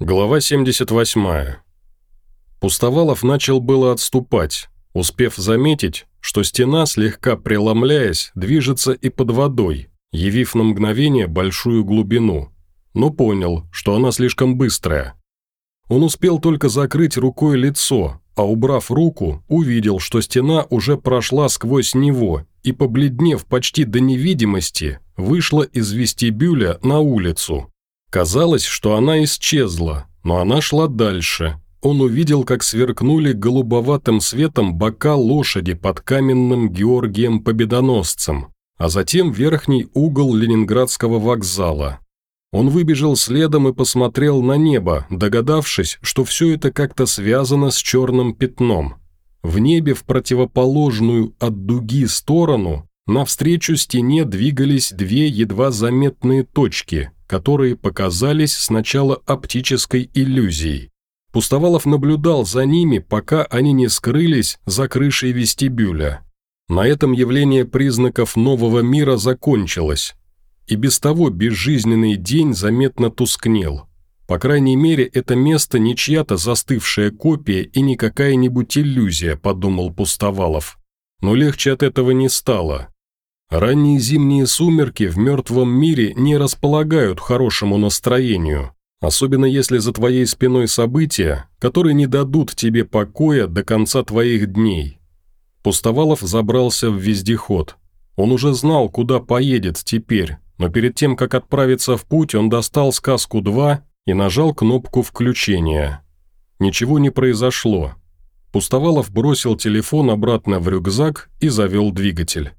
Глава 78. Пустовалов начал было отступать, успев заметить, что стена, слегка преломляясь, движется и под водой, явив на мгновение большую глубину, но понял, что она слишком быстрая. Он успел только закрыть рукой лицо, а убрав руку, увидел, что стена уже прошла сквозь него и, побледнев почти до невидимости, вышла из вестибюля на улицу. Казалось, что она исчезла, но она шла дальше. Он увидел, как сверкнули голубоватым светом бока лошади под каменным Георгием Победоносцем, а затем верхний угол Ленинградского вокзала. Он выбежал следом и посмотрел на небо, догадавшись, что все это как-то связано с черным пятном. В небе в противоположную от дуги сторону навстречу стене двигались две едва заметные точки – которые показались сначала оптической иллюзией. Пустовалов наблюдал за ними, пока они не скрылись за крышей вестибюля. На этом явление признаков нового мира закончилось, и без того безжизненный день заметно тускнел. По крайней мере, это место не чья-то застывшая копия и не какая-нибудь иллюзия, подумал Пустовалов. Но легче от этого не стало. Ранние зимние сумерки в мертвом мире не располагают хорошему настроению, особенно если за твоей спиной события, которые не дадут тебе покоя до конца твоих дней. Пустовалов забрался в вездеход. Он уже знал, куда поедет теперь, но перед тем, как отправиться в путь, он достал сказку-2 и нажал кнопку включения. Ничего не произошло. Пустовалов бросил телефон обратно в рюкзак и завел двигатель.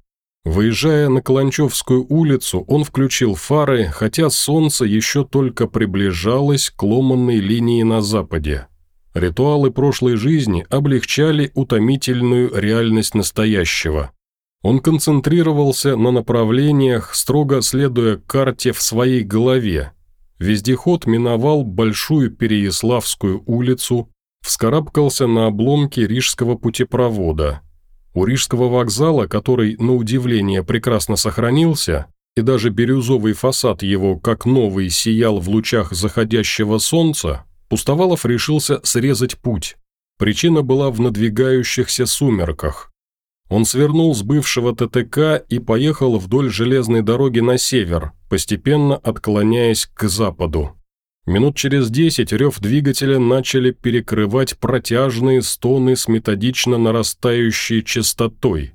Выезжая на Каланчевскую улицу, он включил фары, хотя солнце еще только приближалось к ломанной линии на западе. Ритуалы прошлой жизни облегчали утомительную реальность настоящего. Он концентрировался на направлениях, строго следуя карте в своей голове. Вездеход миновал Большую Переяславскую улицу, вскарабкался на обломки Рижского путепровода – у Рижского вокзала, который, на удивление, прекрасно сохранился, и даже бирюзовый фасад его, как новый, сиял в лучах заходящего солнца, Пустовалов решился срезать путь. Причина была в надвигающихся сумерках. Он свернул с бывшего ТТК и поехал вдоль железной дороги на север, постепенно отклоняясь к западу. Минут через десять рев двигателя начали перекрывать протяжные стоны с методично нарастающей частотой.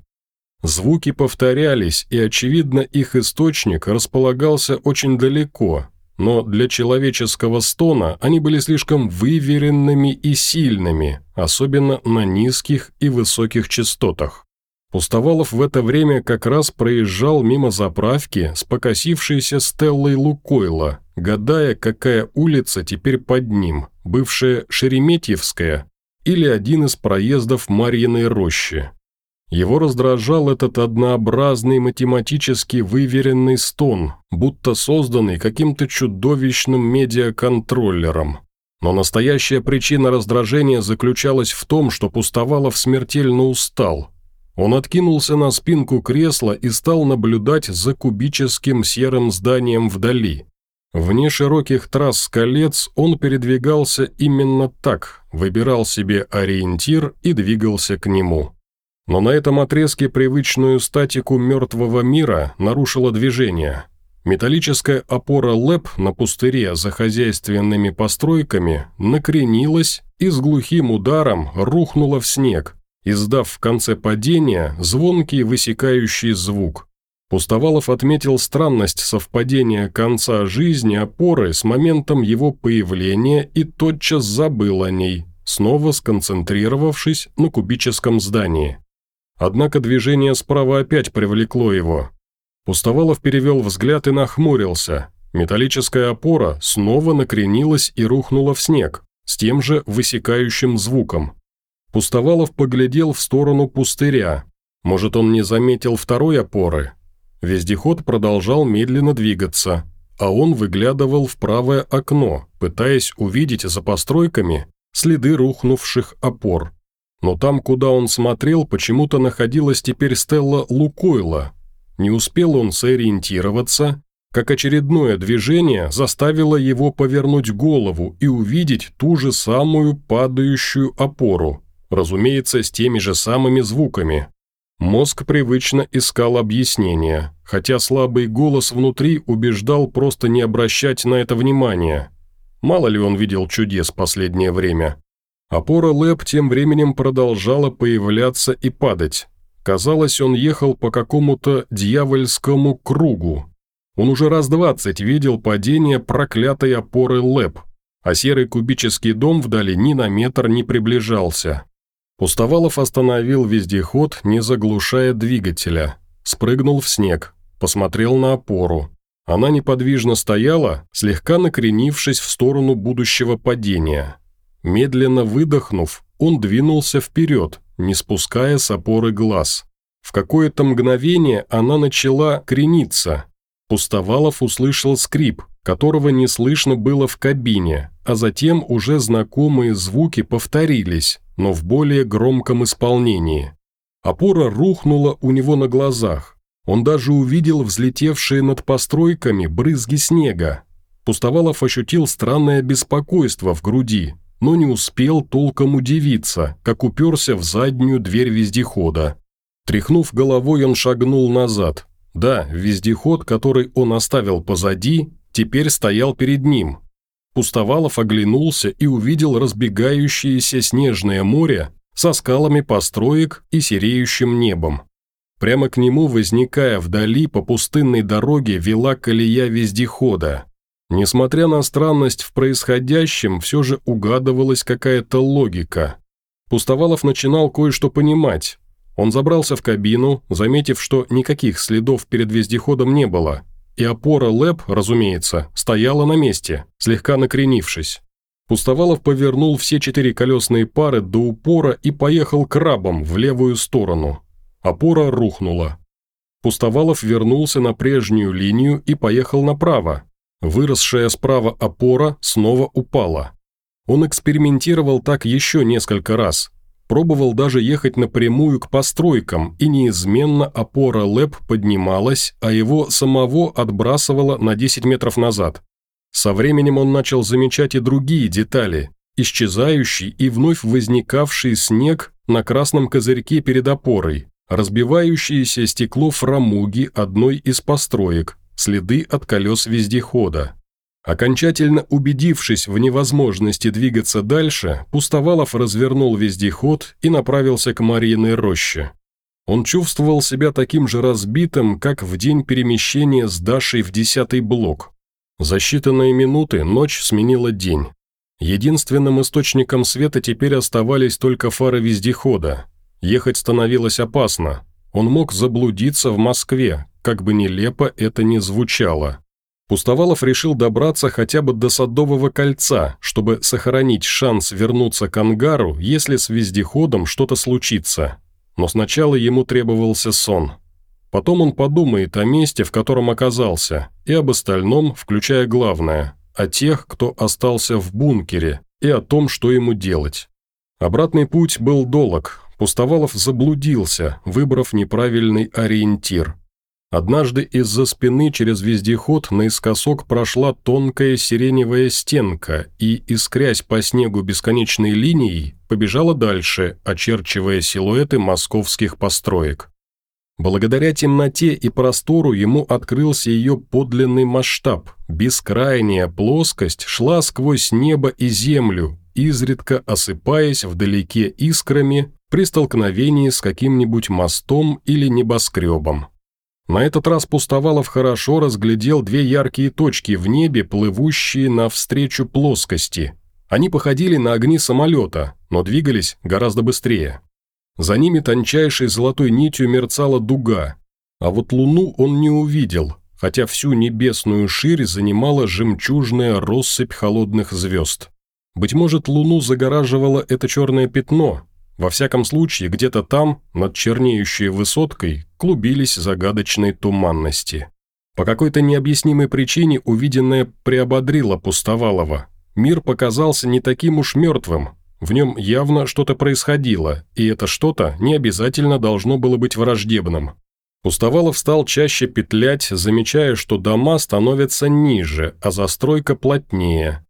Звуки повторялись, и, очевидно, их источник располагался очень далеко, но для человеческого стона они были слишком выверенными и сильными, особенно на низких и высоких частотах. Пустовалов в это время как раз проезжал мимо заправки с покосившейся стеллой Лукойла, гадая, какая улица теперь под ним, бывшая Шереметьевская или один из проездов Марьиной рощи. Его раздражал этот однообразный математически выверенный стон, будто созданный каким-то чудовищным медиаконтроллером. Но настоящая причина раздражения заключалась в том, что Пустовалов смертельно устал – он откинулся на спинку кресла и стал наблюдать за кубическим серым зданием вдали. Вне широких трасс колец он передвигался именно так, выбирал себе ориентир и двигался к нему. Но на этом отрезке привычную статику мертвого мира нарушило движение. Металлическая опора ЛЭП на пустыре за хозяйственными постройками накренилась и с глухим ударом рухнула в снег, издав в конце падения звонкий высекающий звук. Пустовалов отметил странность совпадения конца жизни опоры с моментом его появления и тотчас забыл о ней, снова сконцентрировавшись на кубическом здании. Однако движение справа опять привлекло его. Пустовалов перевел взгляд и нахмурился. Металлическая опора снова накренилась и рухнула в снег, с тем же высекающим звуком. Пустовалов поглядел в сторону пустыря. Может, он не заметил второй опоры? Вездеход продолжал медленно двигаться, а он выглядывал в правое окно, пытаясь увидеть за постройками следы рухнувших опор. Но там, куда он смотрел, почему-то находилась теперь Стелла Лукойла. Не успел он сориентироваться, как очередное движение заставило его повернуть голову и увидеть ту же самую падающую опору, разумеется, с теми же самыми звуками. Мозг привычно искал объяснения, хотя слабый голос внутри убеждал просто не обращать на это внимания. Мало ли он видел чудес последнее время. Опора Лэп тем временем продолжала появляться и падать. Казалось, он ехал по какому-то дьявольскому кругу. Он уже раз двадцать видел падение проклятой опоры Лэп, а серый кубический дом вдали ни на метр не приближался. Пустовалов остановил вездеход, не заглушая двигателя. Спрыгнул в снег, посмотрел на опору. Она неподвижно стояла, слегка накренившись в сторону будущего падения. Медленно выдохнув, он двинулся вперед, не спуская с опоры глаз. В какое-то мгновение она начала крениться. Пустовалов услышал скрип, которого не слышно было в кабине, а затем уже знакомые звуки повторились, но в более громком исполнении. Опора рухнула у него на глазах. Он даже увидел взлетевшие над постройками брызги снега. Пустовалов ощутил странное беспокойство в груди, но не успел толком удивиться, как уперся в заднюю дверь вездехода. Тряхнув головой, он шагнул назад. Да, вездеход, который он оставил позади, теперь стоял перед ним, Пустовалов оглянулся и увидел разбегающееся снежное море со скалами построек и сереющим небом. Прямо к нему, возникая вдали по пустынной дороге, вела колея вездехода. Несмотря на странность в происходящем, все же угадывалась какая-то логика. Пустовалов начинал кое-что понимать. Он забрался в кабину, заметив, что никаких следов перед вездеходом не было – и опора ЛЭП, разумеется, стояла на месте, слегка накренившись. Пустовалов повернул все четыре колесные пары до упора и поехал крабом в левую сторону. Опора рухнула. Пустовалов вернулся на прежнюю линию и поехал направо. Выросшая справа опора снова упала. Он экспериментировал так еще несколько раз, Пробовал даже ехать напрямую к постройкам, и неизменно опора ЛЭП поднималась, а его самого отбрасывало на 10 метров назад. Со временем он начал замечать и другие детали. Исчезающий и вновь возникавший снег на красном козырьке перед опорой, разбивающееся стекло фрамуги одной из построек, следы от колес вездехода. Окончательно убедившись в невозможности двигаться дальше, Пустовалов развернул вездеход и направился к Марииной роще. Он чувствовал себя таким же разбитым, как в день перемещения с Дашей в десятый блок. За считанные минуты ночь сменила день. Единственным источником света теперь оставались только фары вездехода. Ехать становилось опасно. Он мог заблудиться в Москве, как бы нелепо это ни звучало. Пустовалов решил добраться хотя бы до Садового кольца, чтобы сохранить шанс вернуться к ангару, если с вездеходом что-то случится. Но сначала ему требовался сон. Потом он подумает о месте, в котором оказался, и об остальном, включая главное, о тех, кто остался в бункере, и о том, что ему делать. Обратный путь был долг. Пустовалов заблудился, выбрав неправильный ориентир – Однажды из-за спины через вездеход наискосок прошла тонкая сиреневая стенка и, искрясь по снегу бесконечной линией, побежала дальше, очерчивая силуэты московских построек. Благодаря темноте и простору ему открылся ее подлинный масштаб. Бескрайняя плоскость шла сквозь небо и землю, изредка осыпаясь вдалеке искрами при столкновении с каким-нибудь мостом или небоскребом. На этот раз Пустовалов хорошо разглядел две яркие точки в небе, плывущие навстречу плоскости. Они походили на огни самолета, но двигались гораздо быстрее. За ними тончайшей золотой нитью мерцала дуга, а вот луну он не увидел, хотя всю небесную ширь занимала жемчужная россыпь холодных звезд. Быть может, луну загораживало это черное пятно, во всяком случае, где-то там, над чернеющей высоткой, клубились загадочные туманности. По какой-то необъяснимой причине увиденное приободрило Пустовалова. Мир показался не таким уж мертвым. В нем явно что-то происходило, и это что-то не обязательно должно было быть враждебным. Пустовалов стал чаще петлять, замечая, что дома становятся ниже, а застройка плотнее.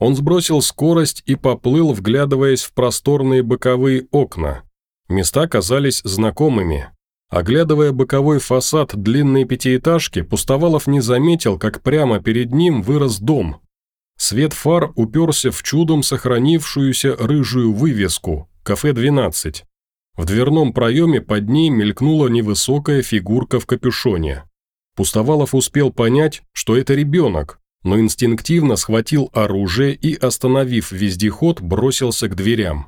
Он сбросил скорость и поплыл, вглядываясь в просторные боковые окна. Места казались знакомыми. Оглядывая боковой фасад длинной пятиэтажки, Пустовалов не заметил, как прямо перед ним вырос дом. Свет фар уперся в чудом сохранившуюся рыжую вывеску «Кафе 12». В дверном проеме под ней мелькнула невысокая фигурка в капюшоне. Пустовалов успел понять, что это ребенок, но инстинктивно схватил оружие и, остановив вездеход, бросился к дверям.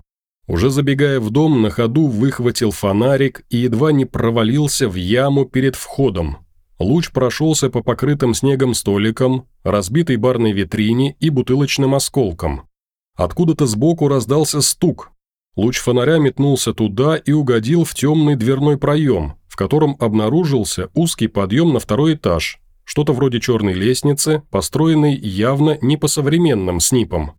Уже забегая в дом, на ходу выхватил фонарик и едва не провалился в яму перед входом. Луч прошелся по покрытым снегом столикам, разбитой барной витрине и бутылочным осколкам. Откуда-то сбоку раздался стук. Луч фонаря метнулся туда и угодил в темный дверной проем, в котором обнаружился узкий подъем на второй этаж, что-то вроде черной лестницы, построенной явно не по современным снипам.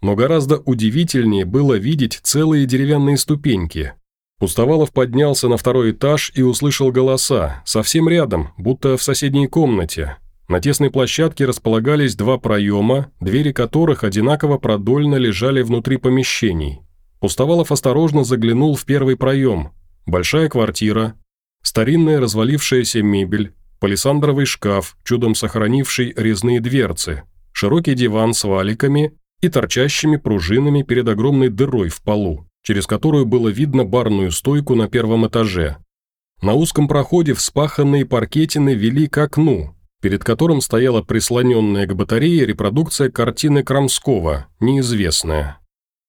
Но гораздо удивительнее было видеть целые деревянные ступеньки. Пустовалов поднялся на второй этаж и услышал голоса, совсем рядом, будто в соседней комнате. На тесной площадке располагались два проема, двери которых одинаково продольно лежали внутри помещений. Пустовалов осторожно заглянул в первый проем. Большая квартира, старинная развалившаяся мебель, палисандровый шкаф, чудом сохранивший резные дверцы, широкий диван с валиками и торчащими пружинами перед огромной дырой в полу, через которую было видно барную стойку на первом этаже. На узком проходе вспаханные паркетины вели к окну, перед которым стояла прислоненная к батарее репродукция картины Крамского, неизвестная.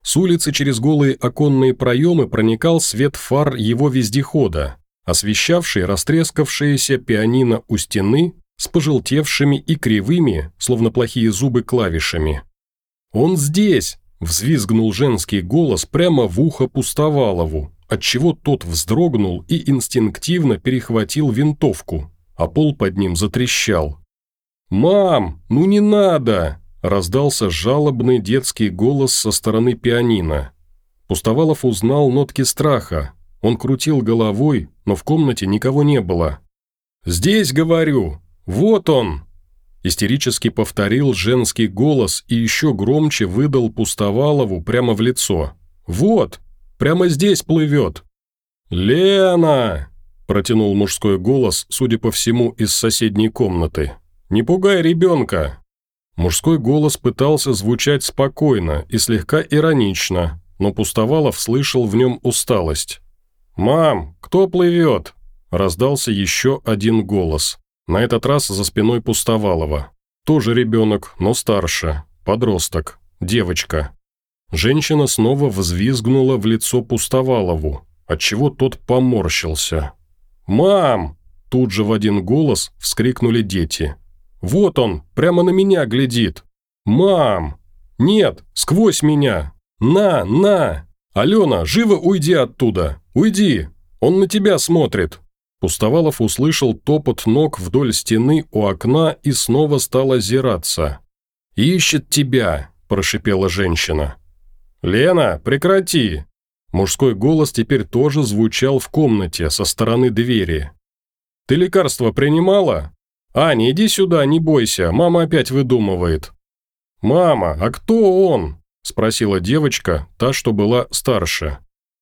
С улицы через голые оконные проемы проникал свет фар его вездехода, освещавший растрескавшееся пианино у стены с пожелтевшими и кривыми, словно плохие зубы, клавишами. «Он здесь!» – взвизгнул женский голос прямо в ухо Пустовалову, отчего тот вздрогнул и инстинктивно перехватил винтовку, а пол под ним затрещал. «Мам, ну не надо!» – раздался жалобный детский голос со стороны пианино. Пустовалов узнал нотки страха. Он крутил головой, но в комнате никого не было. «Здесь, говорю! Вот он!» Истерически повторил женский голос и еще громче выдал Пустовалову прямо в лицо. «Вот! Прямо здесь плывет!» «Лена!» – протянул мужской голос, судя по всему, из соседней комнаты. «Не пугай ребенка!» Мужской голос пытался звучать спокойно и слегка иронично, но Пустовалов слышал в нем усталость. «Мам, кто плывет?» – раздался еще один голос. На этот раз за спиной Пустовалова. Тоже ребенок, но старше. Подросток. Девочка. Женщина снова взвизгнула в лицо Пустовалову, отчего тот поморщился. «Мам!» – тут же в один голос вскрикнули дети. «Вот он, прямо на меня глядит! Мам! Нет, сквозь меня! На, на! Алена, живо уйди оттуда! Уйди! Он на тебя смотрит!» Пустовалов услышал топот ног вдоль стены у окна и снова стал озираться. «Ищет тебя», – прошипела женщина. «Лена, прекрати!» Мужской голос теперь тоже звучал в комнате со стороны двери. «Ты лекарство принимала? Аня, иди сюда, не бойся, мама опять выдумывает». «Мама, а кто он?» – спросила девочка, та, что была старше.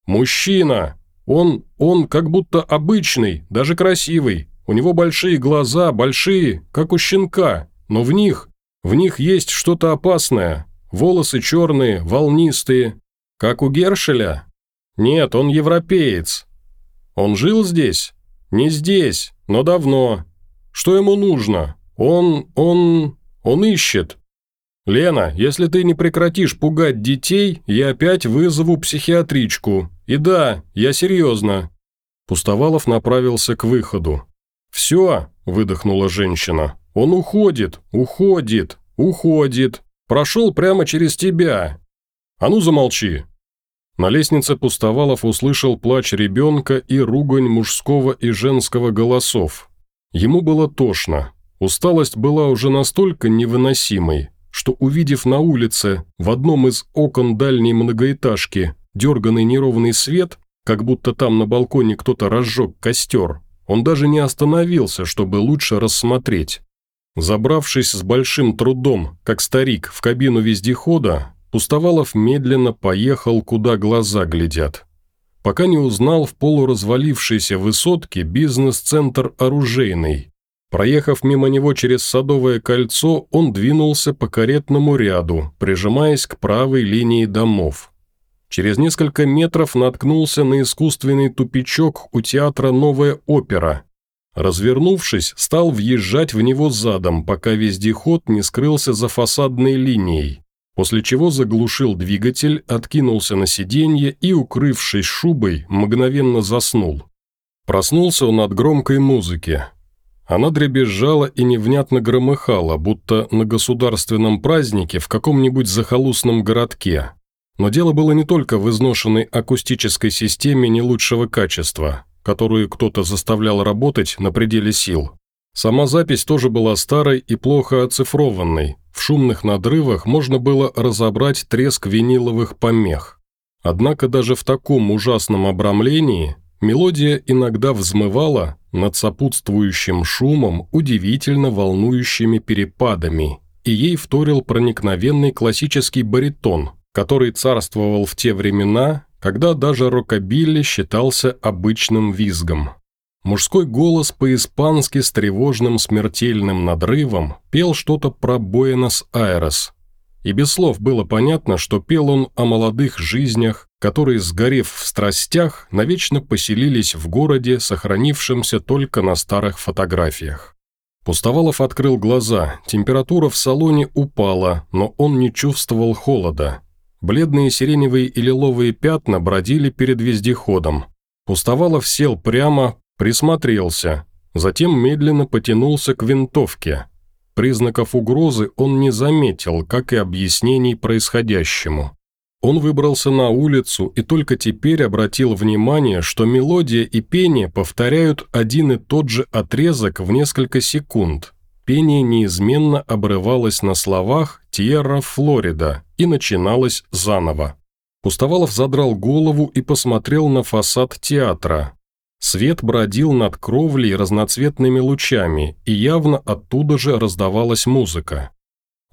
«Мужчина!» Он, он как будто обычный, даже красивый. У него большие глаза, большие, как у щенка, но в них, в них есть что-то опасное. Волосы черные, волнистые. Как у Гершеля? Нет, он европеец. Он жил здесь? Не здесь, но давно. Что ему нужно? Он, он, он ищет. «Лена, если ты не прекратишь пугать детей, я опять вызову психиатричку. И да, я серьезно». Пустовалов направился к выходу. «Все», – выдохнула женщина. «Он уходит, уходит, уходит. Прошел прямо через тебя. А ну замолчи». На лестнице Пустовалов услышал плач ребенка и ругань мужского и женского голосов. Ему было тошно. Усталость была уже настолько невыносимой, что, увидев на улице в одном из окон дальней многоэтажки дерганный неровный свет, как будто там на балконе кто-то разжег костер, Он даже не остановился, чтобы лучше рассмотреть. Забравшись с большим трудом, как старик, в кабину вездехода, Пустовалов медленно поехал, куда глаза глядят. Пока не узнал в полуразвалившейся высотке бизнес-центр «Оружейный». Проехав мимо него через Садовое кольцо, он двинулся по каретному ряду, прижимаясь к правой линии домов. Через несколько метров наткнулся на искусственный тупичок у театра «Новая опера». Развернувшись, стал въезжать в него задом, пока вездеход не скрылся за фасадной линией, после чего заглушил двигатель, откинулся на сиденье и, укрывшись шубой, мгновенно заснул. Проснулся он от громкой музыки. Она дребезжала и невнятно громыхала, будто на государственном празднике в каком-нибудь захолустном городке. Но дело было не только в изношенной акустической системе не лучшего качества, которую кто-то заставлял работать на пределе сил. Сама запись тоже была старой и плохо оцифрованной. В шумных надрывах можно было разобрать треск виниловых помех. Однако даже в таком ужасном обрамлении мелодия иногда взмывала над сопутствующим шумом удивительно волнующими перепадами, и ей вторил проникновенный классический баритон, который царствовал в те времена, когда даже рокобилли считался обычным визгом. Мужской голос по-испански с тревожным смертельным надрывом пел что-то про Буэнос-Айрес. И без слов было понятно, что пел он о молодых жизнях, которые, сгорев в страстях, навечно поселились в городе, сохранившемся только на старых фотографиях. Пустовалов открыл глаза, температура в салоне упала, но он не чувствовал холода. Бледные сиреневые и лиловые пятна бродили перед вездеходом. Пустовалов сел прямо, присмотрелся, затем медленно потянулся к винтовке. Признаков угрозы он не заметил, как и объяснений происходящему. Он выбрался на улицу и только теперь обратил внимание, что мелодия и пение повторяют один и тот же отрезок в несколько секунд. Пение неизменно обрывалось на словах «Тьерра, Флорида» и начиналось заново. Пустовалов задрал голову и посмотрел на фасад театра. Свет бродил над кровлей разноцветными лучами, и явно оттуда же раздавалась музыка.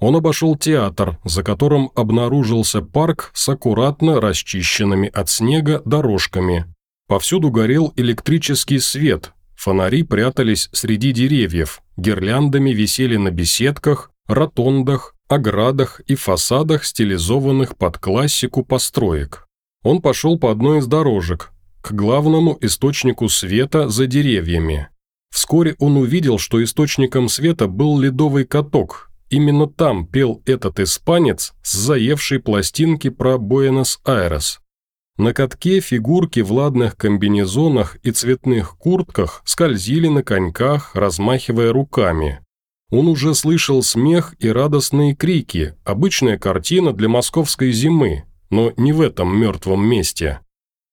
Он обошел театр, за которым обнаружился парк с аккуратно расчищенными от снега дорожками. Повсюду горел электрический свет, Фонари прятались среди деревьев, гирляндами висели на беседках, ротондах, оградах и фасадах, стилизованных под классику построек. Он пошел по одной из дорожек, к главному источнику света за деревьями. Вскоре он увидел, что источником света был ледовый каток. Именно там пел этот испанец с заевшей пластинки про Буэнос-Айрес. На катке фигурки в ладных комбинезонах и цветных куртках скользили на коньках, размахивая руками. Он уже слышал смех и радостные крики, обычная картина для московской зимы, но не в этом мертвом месте.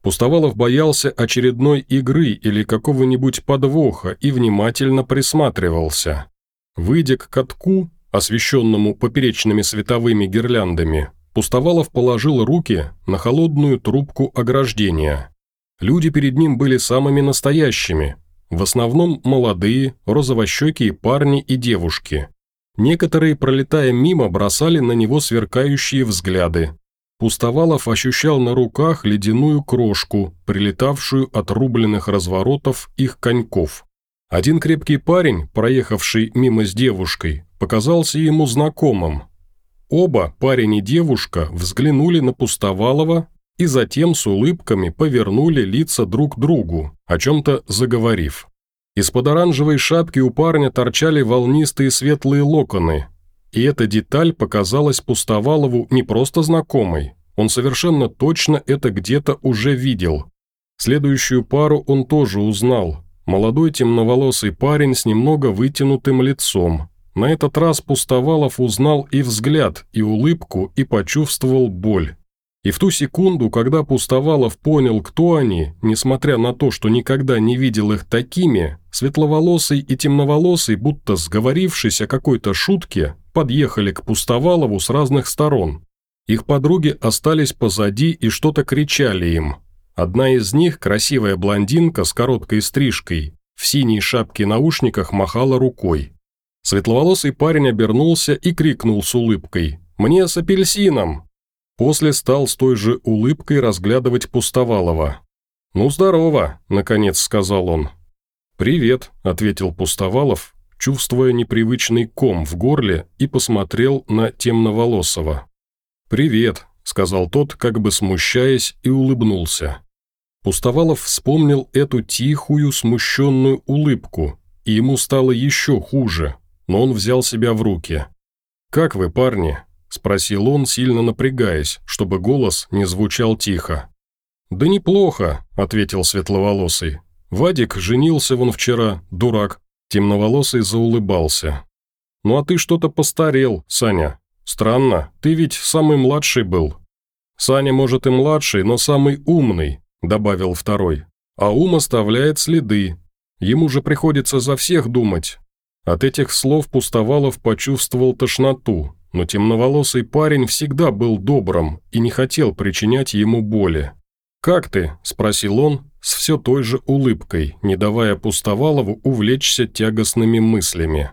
Пустовалов боялся очередной игры или какого-нибудь подвоха и внимательно присматривался. Выйдя к катку, освещенному поперечными световыми гирляндами, Пустовалов положил руки на холодную трубку ограждения. Люди перед ним были самыми настоящими, в основном молодые, розовощекие парни и девушки. Некоторые, пролетая мимо, бросали на него сверкающие взгляды. Пустовалов ощущал на руках ледяную крошку, прилетавшую от рубленных разворотов их коньков. Один крепкий парень, проехавший мимо с девушкой, показался ему знакомым, Оба, парень и девушка, взглянули на Пустовалова и затем с улыбками повернули лица друг к другу, о чем-то заговорив. Из-под оранжевой шапки у парня торчали волнистые светлые локоны, и эта деталь показалась Пустовалову не просто знакомой, он совершенно точно это где-то уже видел. Следующую пару он тоже узнал. Молодой темноволосый парень с немного вытянутым лицом, на этот раз Пустовалов узнал и взгляд, и улыбку, и почувствовал боль. И в ту секунду, когда Пустовалов понял, кто они, несмотря на то, что никогда не видел их такими, светловолосый и темноволосый, будто сговорившись о какой-то шутке, подъехали к Пустовалову с разных сторон. Их подруги остались позади и что-то кричали им. Одна из них, красивая блондинка с короткой стрижкой, в синей шапке-наушниках махала рукой. Светловолосый парень обернулся и крикнул с улыбкой «Мне с апельсином!». После стал с той же улыбкой разглядывать Пустовалова. «Ну, здорово», – наконец сказал он. «Привет», – ответил Пустовалов, чувствуя непривычный ком в горле и посмотрел на темноволосого. «Привет», – сказал тот, как бы смущаясь, и улыбнулся. Пустовалов вспомнил эту тихую, смущенную улыбку, и ему стало еще хуже, но он взял себя в руки. «Как вы, парни?» – спросил он, сильно напрягаясь, чтобы голос не звучал тихо. «Да неплохо», – ответил светловолосый. «Вадик женился вон вчера, дурак». Темноволосый заулыбался. «Ну а ты что-то постарел, Саня. Странно, ты ведь самый младший был». «Саня, может, и младший, но самый умный», – добавил второй. «А ум оставляет следы. Ему же приходится за всех думать». От этих слов Пустовалов почувствовал тошноту, но темноволосый парень всегда был добрым и не хотел причинять ему боли. «Как ты?» – спросил он с все той же улыбкой, не давая Пустовалову увлечься тягостными мыслями.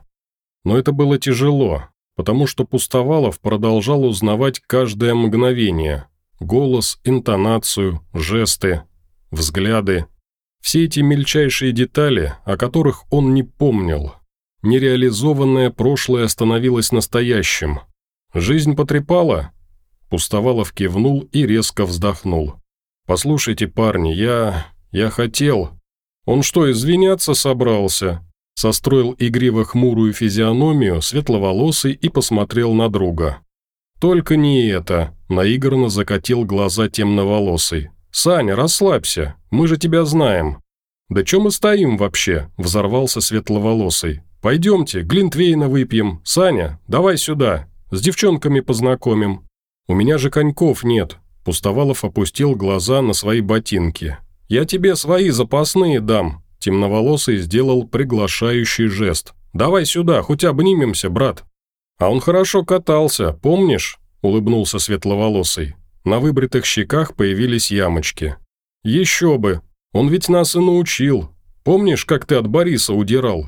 Но это было тяжело, потому что Пустовалов продолжал узнавать каждое мгновение. Голос, интонацию, жесты, взгляды. Все эти мельчайшие детали, о которых он не помнил. Нереализованное прошлое становилось настоящим. Жизнь потрепала? Пустовалов кивнул и резко вздохнул. «Послушайте, парни, я... я хотел...» «Он что, извиняться собрался?» Состроил игриво хмурую физиономию, светловолосый и посмотрел на друга. «Только не это», – наигранно закатил глаза темноволосый. «Саня, расслабься, мы же тебя знаем». «Да чё мы стоим вообще?» – взорвался светловолосый. «Пойдемте, Глинтвейна выпьем. Саня, давай сюда, с девчонками познакомим. У меня же коньков нет, Пустовалов опустил глаза на свои ботинки. «Я тебе свои запасные дам», – темноволосый сделал приглашающий жест. «Давай сюда, хоть обнимемся, брат». «А он хорошо катался, помнишь?» – улыбнулся светловолосый. На выбритых щеках появились ямочки. «Еще бы! Он ведь нас и научил. Помнишь, как ты от Бориса удирал?»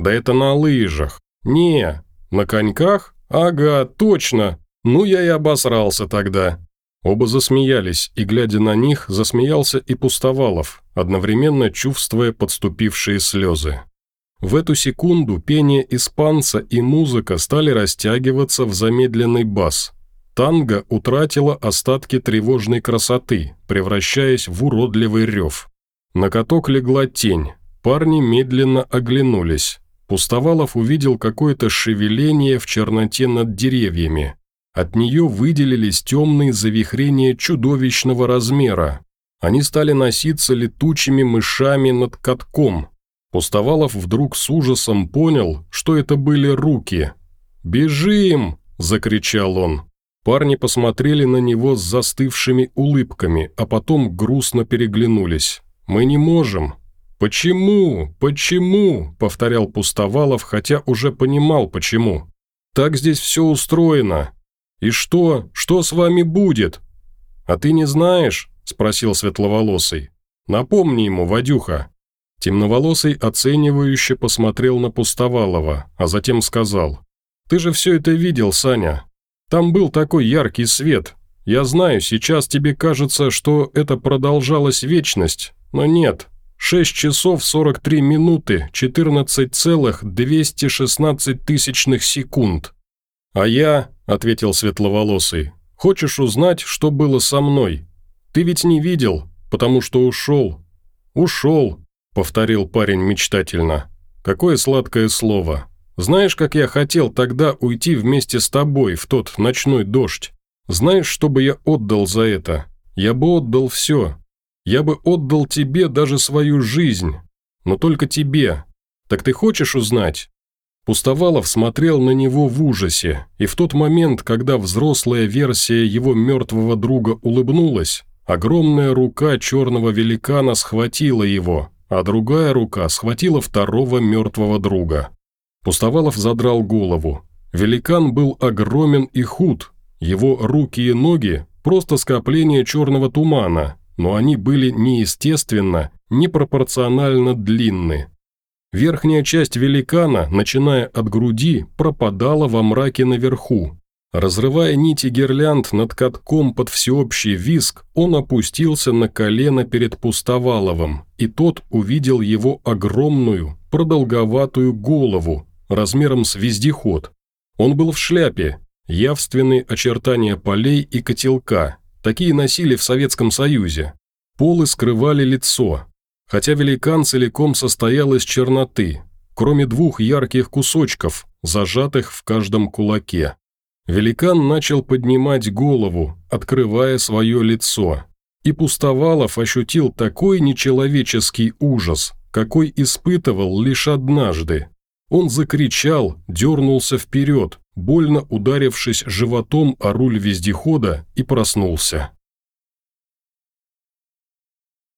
«Да это на лыжах». «Не, на коньках? Ага, точно. Ну, я и обосрался тогда. Оба засмеялись, и, глядя на них, засмеялся и Пустовалов, одновременно чувствуя подступившие слезы. В эту секунду пение испанца и музыка стали растягиваться в замедленный бас. Танго утратила остатки тревожной красоты, превращаясь в уродливый рев. На каток легла тень. Парни медленно оглянулись. Пустовалов увидел какое-то шевеление в черноте над деревьями. От нее выделились темные завихрения чудовищного размера. Они стали носиться летучими мышами над катком. Пустовалов вдруг с ужасом понял, что это были руки. «Бежим!» – закричал он. Парни посмотрели на него с застывшими улыбками, а потом грустно переглянулись. «Мы не можем». «Почему? Почему?» – повторял Пустовалов, хотя уже понимал, почему. «Так здесь все устроено. «И что? Что с вами будет?» «А ты не знаешь?» – спросил светловолосый. «Напомни ему, Вадюха». Темноволосый оценивающе посмотрел на Пустовалова, а затем сказал. «Ты же все это видел, Саня. Там был такой яркий свет. Я знаю, сейчас тебе кажется, что это продолжалась вечность, но нет. 6 часов 43 минуты, 14,216 тысячных секунд. А я, ответил светловолосый. «Хочешь узнать, что было со мной? Ты ведь не видел, потому что ушел». «Ушел», — повторил парень мечтательно. «Какое сладкое слово. Знаешь, как я хотел тогда уйти вместе с тобой в тот ночной дождь? Знаешь, что бы я отдал за это? Я бы отдал все. Я бы отдал тебе даже свою жизнь. Но только тебе. Так ты хочешь узнать?» Пустовалов смотрел на него в ужасе, и в тот момент, когда взрослая версия его мертвого друга улыбнулась, огромная рука черного великана схватила его, а другая рука схватила второго мертвого друга. Пустовалов задрал голову. Великан был огромен и худ, его руки и ноги – просто скопление черного тумана, но они были неестественно, непропорционально длинны. Верхняя часть великана, начиная от груди, пропадала во мраке наверху. Разрывая нити гирлянд над катком под всеобщий виск, он опустился на колено перед Пустоваловым, и тот увидел его огромную, продолговатую голову, размером с вездеход. Он был в шляпе, явственные очертания полей и котелка, такие носили в Советском Союзе. Полы скрывали лицо, хотя великан целиком состоял из черноты, кроме двух ярких кусочков, зажатых в каждом кулаке. Великан начал поднимать голову, открывая свое лицо. И Пустовалов ощутил такой нечеловеческий ужас, какой испытывал лишь однажды. Он закричал, дернулся вперед, больно ударившись животом о руль вездехода и проснулся.